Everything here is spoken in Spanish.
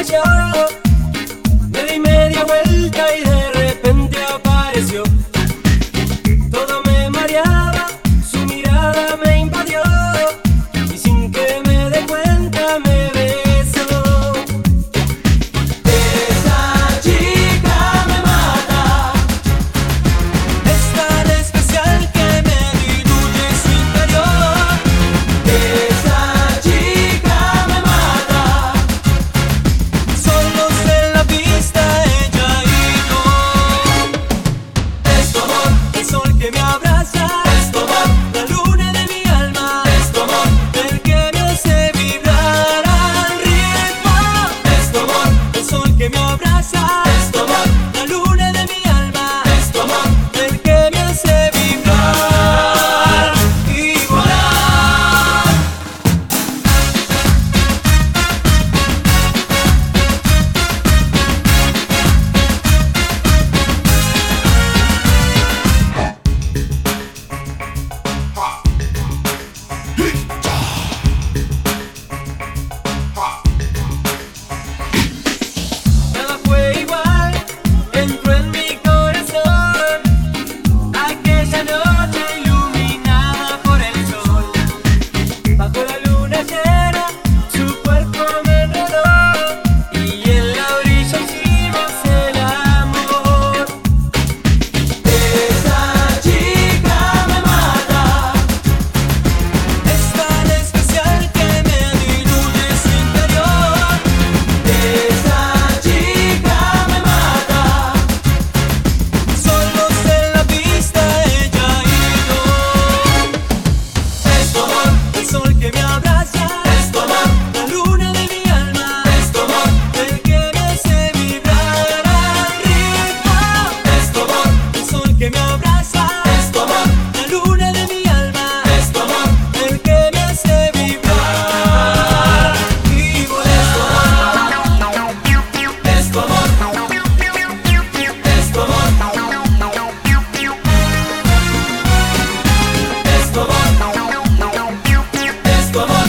Me di media vuelta y de repente apareció. tu amor.